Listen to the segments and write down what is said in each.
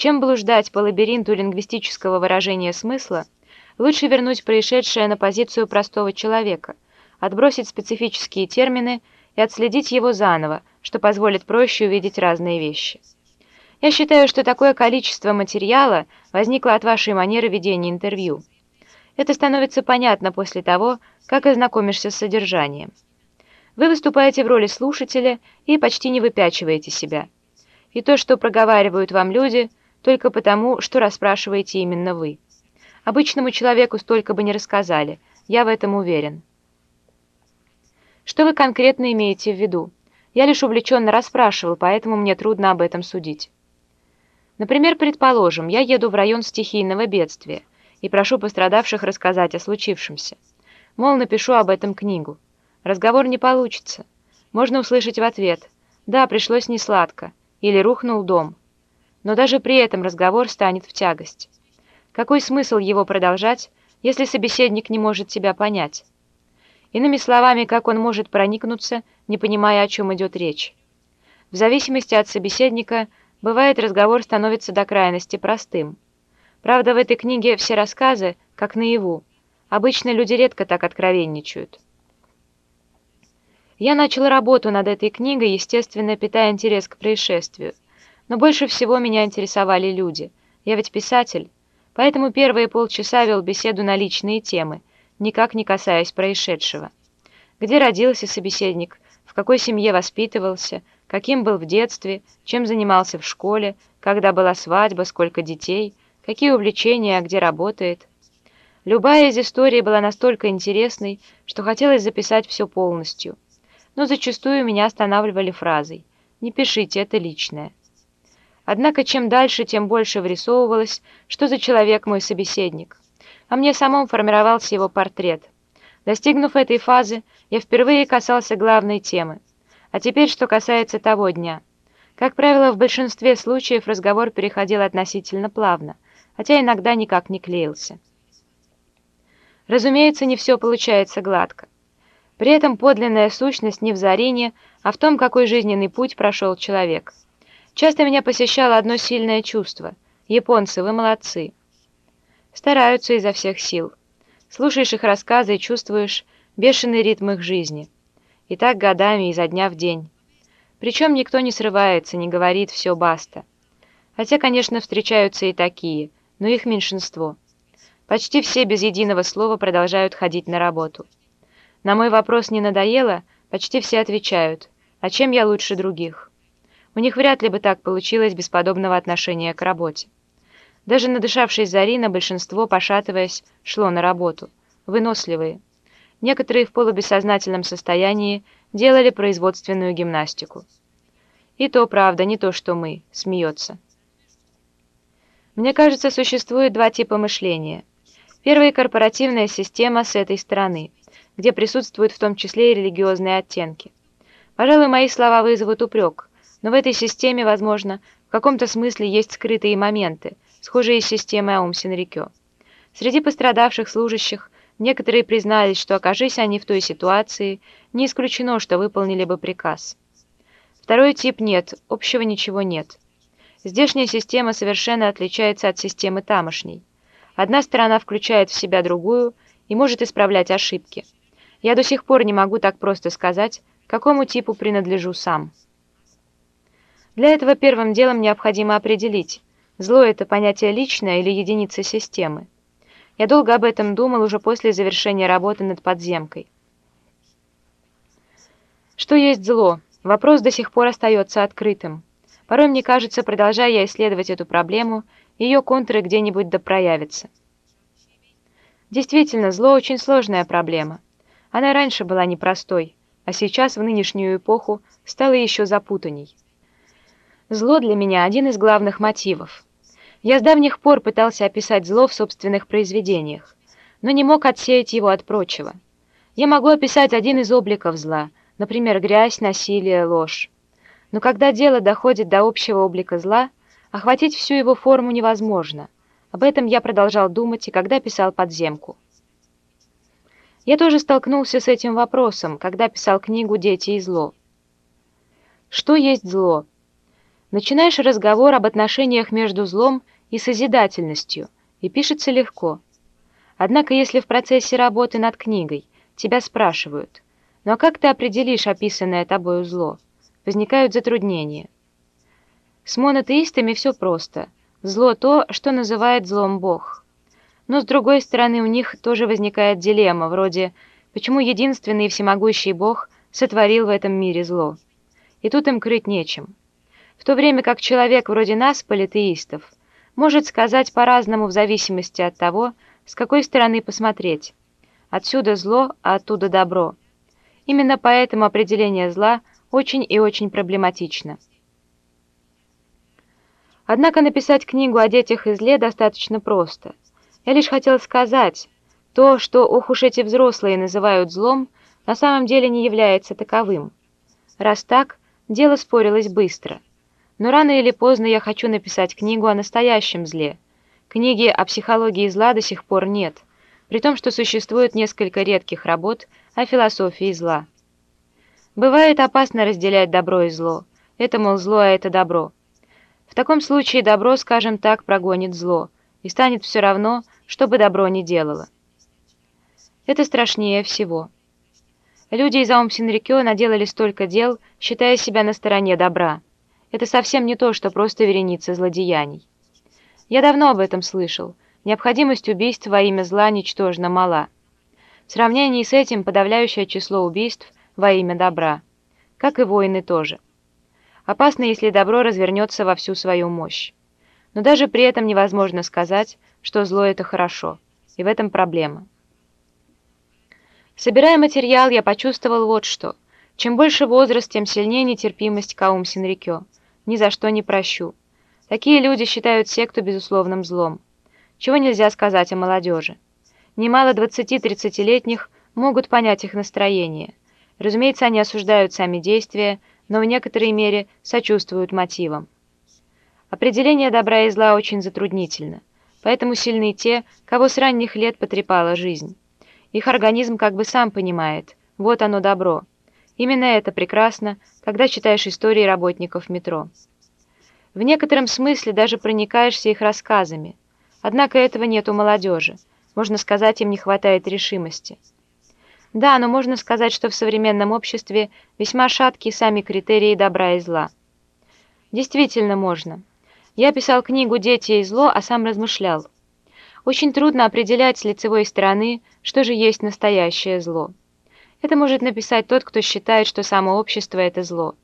Чем блуждать по лабиринту лингвистического выражения смысла, лучше вернуть происшедшее на позицию простого человека, отбросить специфические термины и отследить его заново, что позволит проще увидеть разные вещи. Я считаю, что такое количество материала возникло от вашей манеры ведения интервью. Это становится понятно после того, как ознакомишься с содержанием. Вы выступаете в роли слушателя и почти не выпячиваете себя. И то, что проговаривают вам люди, только потому, что расспрашиваете именно вы. Обычному человеку столько бы не рассказали, я в этом уверен. Что вы конкретно имеете в виду? Я лишь увлеченно расспрашивал, поэтому мне трудно об этом судить. Например, предположим, я еду в район стихийного бедствия и прошу пострадавших рассказать о случившемся. Мол, напишу об этом книгу. Разговор не получится. Можно услышать в ответ «Да, пришлось несладко» или «Рухнул дом». Но даже при этом разговор станет в тягость. Какой смысл его продолжать, если собеседник не может тебя понять? Иными словами, как он может проникнуться, не понимая, о чем идет речь. В зависимости от собеседника, бывает, разговор становится до крайности простым. Правда, в этой книге все рассказы, как наяву. Обычно люди редко так откровенничают. Я начал работу над этой книгой, естественно, питая интерес к происшествию. Но больше всего меня интересовали люди. Я ведь писатель. Поэтому первые полчаса вел беседу на личные темы – никак не касаясь происшедшего. Где родился собеседник, в какой семье воспитывался, каким был в детстве, чем занимался в школе, когда была свадьба, сколько детей, какие увлечения, а где работает. Любая из историй была настолько интересной, что хотелось записать все полностью. Но зачастую меня останавливали фразой «Не пишите, это личное». Однако чем дальше, тем больше врисовывалось, что за человек мой собеседник а мне самому формировался его портрет. Достигнув этой фазы, я впервые касался главной темы. А теперь, что касается того дня. Как правило, в большинстве случаев разговор переходил относительно плавно, хотя иногда никак не клеился. Разумеется, не все получается гладко. При этом подлинная сущность не в Зарине, а в том, какой жизненный путь прошел человек. Часто меня посещало одно сильное чувство. Японцы, вы молодцы. Стараются изо всех сил. Слушаешь их рассказы и чувствуешь бешеный ритм их жизни. И так годами, изо дня в день. Причем никто не срывается, не говорит «все, баста». Хотя, конечно, встречаются и такие, но их меньшинство. Почти все без единого слова продолжают ходить на работу. На мой вопрос не надоело, почти все отвечают «А чем я лучше других?» У них вряд ли бы так получилось без подобного отношения к работе. Даже надышавшись Зарина, большинство, пошатываясь, шло на работу. Выносливые. Некоторые в полубессознательном состоянии делали производственную гимнастику. И то правда, не то, что мы, смеется. Мне кажется, существует два типа мышления. Первый – корпоративная система с этой стороны, где присутствуют в том числе и религиозные оттенки. Пожалуй, мои слова вызовут упрек, но в этой системе, возможно, в каком-то смысле есть скрытые моменты – схожие с системой Аум-Синрикё. Среди пострадавших служащих некоторые признались, что окажись они в той ситуации, не исключено, что выполнили бы приказ. Второй тип нет, общего ничего нет. Здешняя система совершенно отличается от системы тамошней. Одна сторона включает в себя другую и может исправлять ошибки. Я до сих пор не могу так просто сказать, какому типу принадлежу сам. Для этого первым делом необходимо определить, Зло — это понятие личное или единица системы? Я долго об этом думал уже после завершения работы над подземкой. Что есть зло? Вопрос до сих пор остается открытым. Порой мне кажется, продолжая я исследовать эту проблему, ее контуры где-нибудь допроявятся. Действительно, зло очень сложная проблема. Она раньше была непростой, а сейчас, в нынешнюю эпоху, стала еще запутанней. Зло для меня один из главных мотивов. Я с давних пор пытался описать зло в собственных произведениях, но не мог отсеять его от прочего. Я могу описать один из обликов зла, например, грязь, насилие, ложь. Но когда дело доходит до общего облика зла, охватить всю его форму невозможно. Об этом я продолжал думать и когда писал «Подземку». Я тоже столкнулся с этим вопросом, когда писал книгу «Дети и зло». Что есть зло? Начинаешь разговор об отношениях между злом и созидательностью, и пишется легко. Однако, если в процессе работы над книгой тебя спрашивают, ну а как ты определишь описанное тобою зло, возникают затруднения. С монотеистами все просто. Зло то, что называет злом Бог. Но с другой стороны, у них тоже возникает дилемма, вроде «почему единственный и всемогущий Бог сотворил в этом мире зло?» И тут им крыть нечем в то время как человек вроде нас, политеистов, может сказать по-разному в зависимости от того, с какой стороны посмотреть. Отсюда зло, а оттуда добро. Именно поэтому определение зла очень и очень проблематично. Однако написать книгу о детях и зле достаточно просто. Я лишь хотел сказать, то, что ох уж эти взрослые называют злом, на самом деле не является таковым. Раз так, дело спорилось быстро – но рано или поздно я хочу написать книгу о настоящем зле. Книги о психологии зла до сих пор нет, при том, что существует несколько редких работ о философии зла. Бывает опасно разделять добро и зло. Это, мол, зло, а это добро. В таком случае добро, скажем так, прогонит зло, и станет все равно, что бы добро ни делало. Это страшнее всего. Люди из Аум-Синрикё наделали столько дел, считая себя на стороне добра. Это совсем не то, что просто вереница злодеяний. Я давно об этом слышал. Необходимость убийств во имя зла ничтожно мала. В сравнении с этим подавляющее число убийств во имя добра. Как и войны тоже. Опасно, если добро развернется во всю свою мощь. Но даже при этом невозможно сказать, что зло – это хорошо. И в этом проблема. Собирая материал, я почувствовал вот что. Чем больше возраст, тем сильнее нетерпимость к Аум Синрикё ни за что не прощу. Такие люди считают секту безусловным злом. Чего нельзя сказать о молодежи. Немало 20-30-летних могут понять их настроение. Разумеется, они осуждают сами действия, но в некоторой мере сочувствуют мотивам. Определение добра и зла очень затруднительно, поэтому сильны те, кого с ранних лет потрепала жизнь. Их организм как бы сам понимает, вот оно добро. Именно это прекрасно, когда читаешь истории работников метро. В некотором смысле даже проникаешься их рассказами. Однако этого нет у молодежи. Можно сказать, им не хватает решимости. Да, но можно сказать, что в современном обществе весьма шаткие сами критерии добра и зла. Действительно можно. Я писал книгу «Дети и зло», а сам размышлял. Очень трудно определять с лицевой стороны, что же есть настоящее зло. Это может написать тот, кто считает, что само общество – это зло.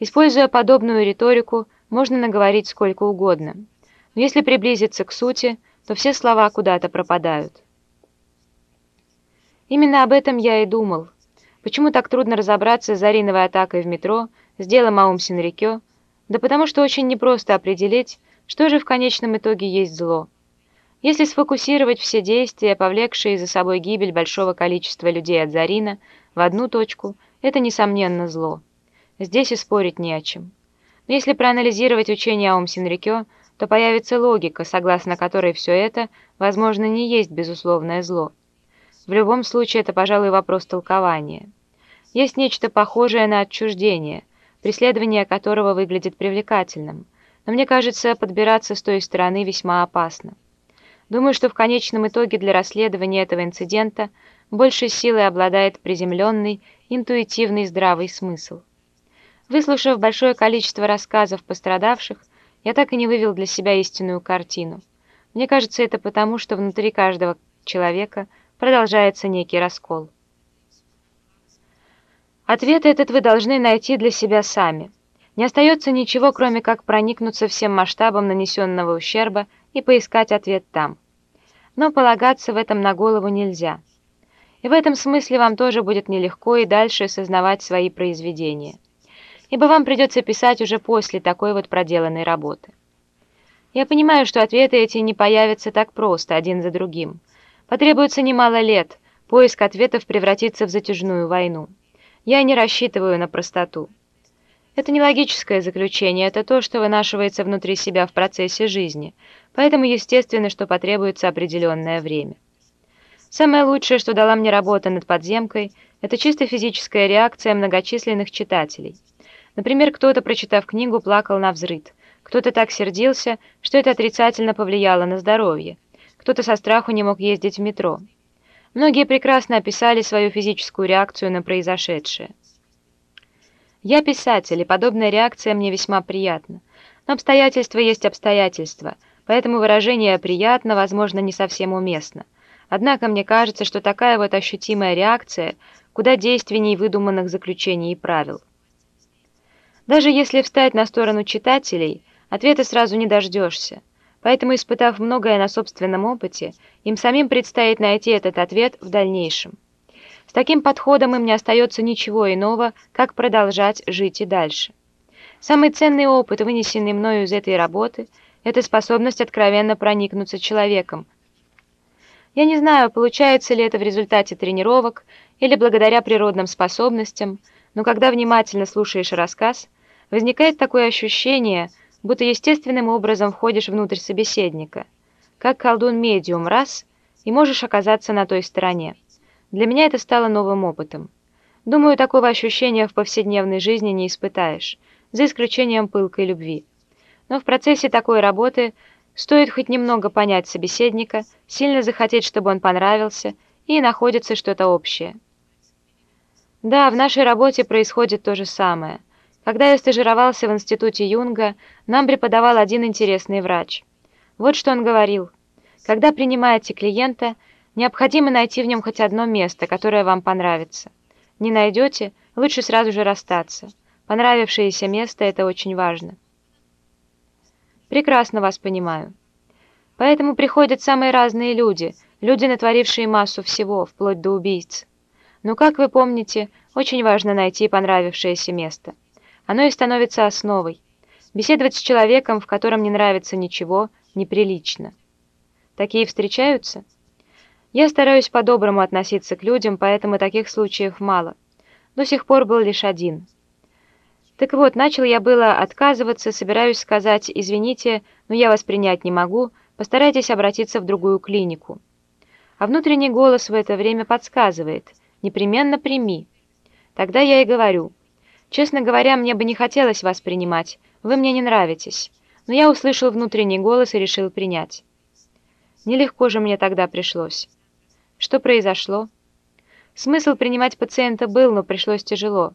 Используя подобную риторику, можно наговорить сколько угодно. Но если приблизиться к сути, то все слова куда-то пропадают. Именно об этом я и думал. Почему так трудно разобраться с Зариновой атакой в метро, с делом Аум Синрикё? Да потому что очень непросто определить, что же в конечном итоге есть зло. Если сфокусировать все действия, повлекшие за собой гибель большого количества людей от Зарина, в одну точку, это, несомненно, зло. Здесь и спорить не о чем. Но если проанализировать учение Аум Синрикё, то появится логика, согласно которой все это, возможно, не есть безусловное зло. В любом случае, это, пожалуй, вопрос толкования. Есть нечто похожее на отчуждение, преследование которого выглядит привлекательным, но мне кажется, подбираться с той стороны весьма опасно. Думаю, что в конечном итоге для расследования этого инцидента большей силой обладает приземленный, интуитивный здравый смысл. Выслушав большое количество рассказов пострадавших, я так и не вывел для себя истинную картину. Мне кажется, это потому, что внутри каждого человека продолжается некий раскол. Ответ этот вы должны найти для себя сами. Не остается ничего, кроме как проникнуться всем масштабом нанесенного ущерба и поискать ответ там но полагаться в этом на голову нельзя. И в этом смысле вам тоже будет нелегко и дальше осознавать свои произведения, ибо вам придется писать уже после такой вот проделанной работы. Я понимаю, что ответы эти не появятся так просто, один за другим. Потребуется немало лет, поиск ответов превратится в затяжную войну. Я не рассчитываю на простоту. Это не логическое заключение, это то, что вынашивается внутри себя в процессе жизни, поэтому естественно, что потребуется определенное время. Самое лучшее, что дала мне работа над подземкой, это чисто физическая реакция многочисленных читателей. Например, кто-то, прочитав книгу, плакал на взрыд, кто-то так сердился, что это отрицательно повлияло на здоровье, кто-то со страху не мог ездить в метро. Многие прекрасно описали свою физическую реакцию на произошедшее. Я писатель, и подобная реакция мне весьма приятна. Но обстоятельства есть обстоятельства, поэтому выражение «приятно» возможно не совсем уместно. Однако мне кажется, что такая вот ощутимая реакция куда действенней выдуманных заключений и правил. Даже если встать на сторону читателей, ответа сразу не дождешься. Поэтому, испытав многое на собственном опыте, им самим предстоит найти этот ответ в дальнейшем. С таким подходом им не остается ничего иного, как продолжать жить и дальше. Самый ценный опыт, вынесенный мною из этой работы, это способность откровенно проникнуться человеком. Я не знаю, получается ли это в результате тренировок или благодаря природным способностям, но когда внимательно слушаешь рассказ, возникает такое ощущение – будто естественным образом входишь внутрь собеседника, как колдун-медиум раз, и можешь оказаться на той стороне. Для меня это стало новым опытом. Думаю, такого ощущения в повседневной жизни не испытаешь, за исключением пылкой любви. Но в процессе такой работы стоит хоть немного понять собеседника, сильно захотеть, чтобы он понравился, и находится что-то общее. Да, в нашей работе происходит то же самое – когда я стажировался в институте Юнга, нам преподавал один интересный врач. Вот что он говорил. Когда принимаете клиента, необходимо найти в нем хоть одно место, которое вам понравится. Не найдете, лучше сразу же расстаться. Понравившееся место – это очень важно. Прекрасно вас понимаю. Поэтому приходят самые разные люди, люди, натворившие массу всего, вплоть до убийц. Но, как вы помните, очень важно найти понравившееся место. Оно и становится основой. Беседовать с человеком, в котором не нравится ничего, неприлично. Такие встречаются? Я стараюсь по-доброму относиться к людям, поэтому таких случаев мало. До сих пор был лишь один. Так вот, начал я было отказываться, собираюсь сказать «извините, но я вас принять не могу, постарайтесь обратиться в другую клинику». А внутренний голос в это время подсказывает «непременно прими». Тогда я и говорю – Честно говоря, мне бы не хотелось вас принимать, вы мне не нравитесь, но я услышал внутренний голос и решил принять. Нелегко же мне тогда пришлось. Что произошло? Смысл принимать пациента был, но пришлось тяжело.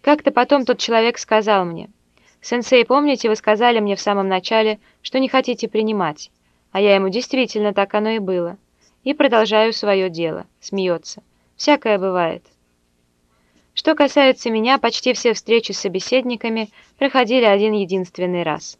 Как-то потом тот человек сказал мне, «Сенсей, помните, вы сказали мне в самом начале, что не хотите принимать?» А я ему действительно так оно и было. И продолжаю свое дело. Смеется. Всякое бывает. Что касается меня, почти все встречи с собеседниками проходили один единственный раз.